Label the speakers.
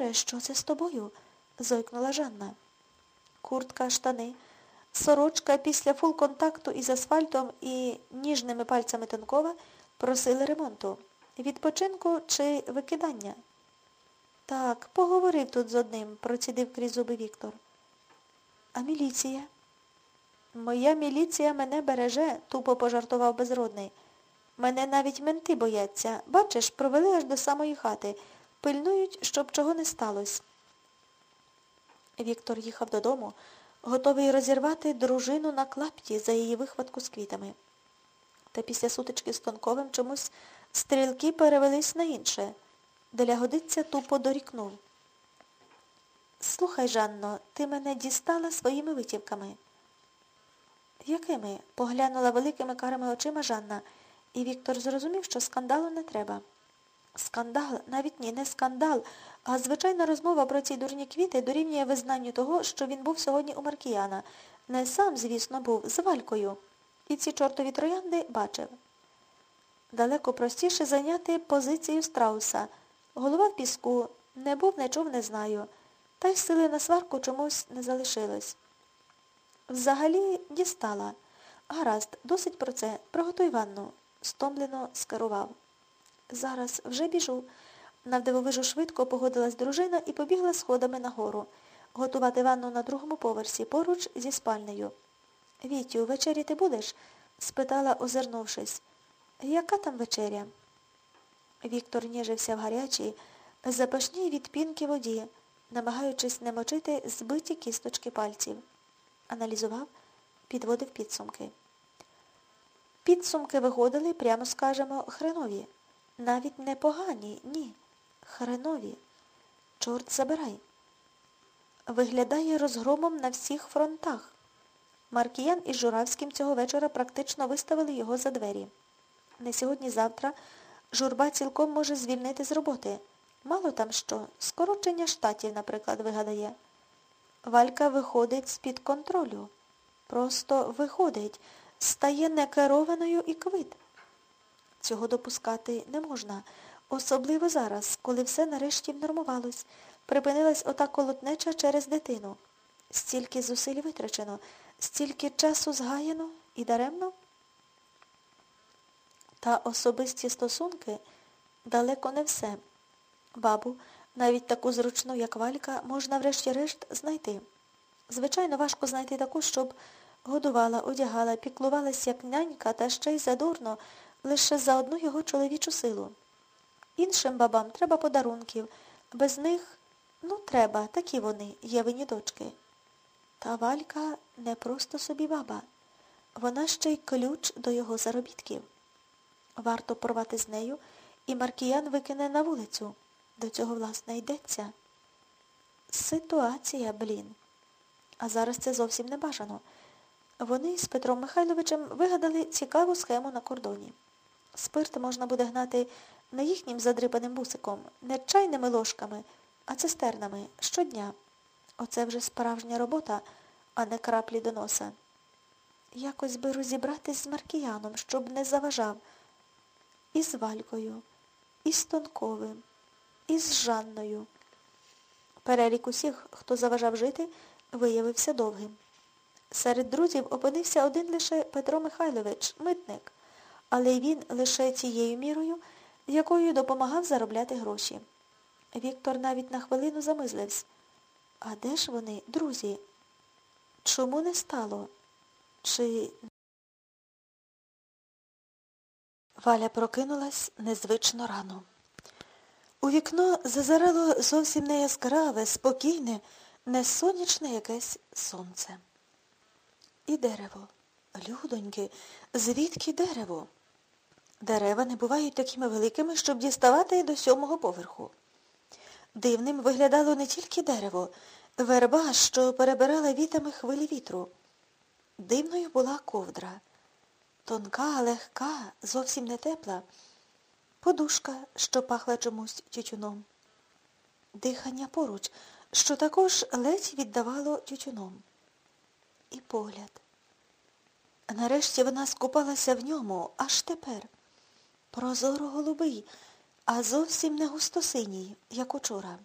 Speaker 1: Вікторе, що це з тобою? зойкнула Жанна. Куртка, штани, сорочка після фул-контакту із асфальтом і ніжними пальцями Тонкова просили ремонту. Відпочинку чи викидання? Так, поговорив тут з одним, процідив крізь зуби Віктор. А міліція? Моя міліція мене береже, тупо пожартував безродний. Мене навіть менти бояться. Бачиш, провели аж до самої хати. Пильнують, щоб чого не сталося. Віктор їхав додому, готовий розірвати дружину на клапті за її вихватку з квітами. Та після сутички з Тонковим чомусь стрілки перевелись на інше. Деля годиться тупо дорікнув. Слухай, Жанно, ти мене дістала своїми витівками. Якими? поглянула великими карими очима Жанна, і Віктор зрозумів, що скандалу не треба. Скандал, навіть ні, не скандал, а звичайна розмова про ці дурні квіти дорівнює визнанню того, що він був сьогодні у Маркіяна. Не сам, звісно, був, з Валькою. І ці чортові троянди бачив. Далеко простіше зайняти позицію страуса. Голова в піску, не був, не чув, не знаю. Та й сили на сварку чомусь не залишилось. Взагалі дістала. Гаразд, досить про це. Приготуй ванну. Стомлено скерував. Зараз вже біжу. Навдивовижу швидко погодилась дружина і побігла сходами нагору. Готувати ванну на другому поверсі, поруч зі спальнею. Вітю, вечері ти будеш? спитала, озирнувшись. Яка там вечеря? Віктор ніжився в гарячій, запашній від пінки воді, намагаючись не мочити збиті кісточки пальців. Аналізував, підводив підсумки. Підсумки виходили, прямо скажемо, хренові. Навіть не погані, ні. Хренові. Чорт забирай. Виглядає розгромом на всіх фронтах. Маркіян із Журавським цього вечора практично виставили його за двері. Не сьогодні-завтра журба цілком може звільнити з роботи. Мало там що, скорочення штатів, наприклад, вигадає. Валька виходить з-під контролю. Просто виходить, стає некерованою і квит. Цього допускати не можна, особливо зараз, коли все нарешті внормувалось, припинилась ота колотнеча через дитину. Стільки зусиль витрачено, стільки часу згаяно і даремно. Та особисті стосунки далеко не все. Бабу, навіть таку зручну, як Валька, можна врешті-решт знайти. Звичайно, важко знайти таку, щоб годувала, одягала, піклувалась як нянька, та ще й задурно, лише за одну його чоловічу силу. Іншим бабам треба подарунків. Без них, ну, треба, такі вони, євині дочки. Та Валька не просто собі баба. Вона ще й ключ до його заробітків. Варто порвати з нею, і Маркіян викине на вулицю. До цього, власне, йдеться. Ситуація, блін. А зараз це зовсім не бажано. Вони з Петром Михайловичем вигадали цікаву схему на кордоні. Спирт можна буде гнати не їхнім задрипаним бусиком, не чайними ложками, а цистернами щодня. Оце вже справжня робота, а не краплі до носа. Якось би розібратись з Маркіяном, щоб не заважав. І з Валькою, і з Тонковим, і з Жанною. Перелік усіх, хто заважав жити, виявився довгим. Серед друзів опинився один лише Петро Михайлович, митник, але й він лише цією мірою, якою допомагав заробляти гроші. Віктор навіть на хвилину замислився. А де ж вони, друзі? Чому не стало? Чи... Валя прокинулась незвично рано. У вікно зазирало зовсім не яскраве, спокійне, не сонячне якесь сонце. І дерево. Людоньки, звідки дерево? Дерева не бувають такими великими, щоб діставати до сьомого поверху. Дивним виглядало не тільки дерево, верба, що перебирала вітами хвилі вітру. Дивною була ковдра. Тонка, легка, зовсім не тепла. Подушка, що пахла чомусь тютюном. Дихання поруч, що також ледь віддавало тютюном. І погляд. Нарешті вона скупалася в ньому аж тепер. Прозоро голубий, а зовсім не густосиній, як учора.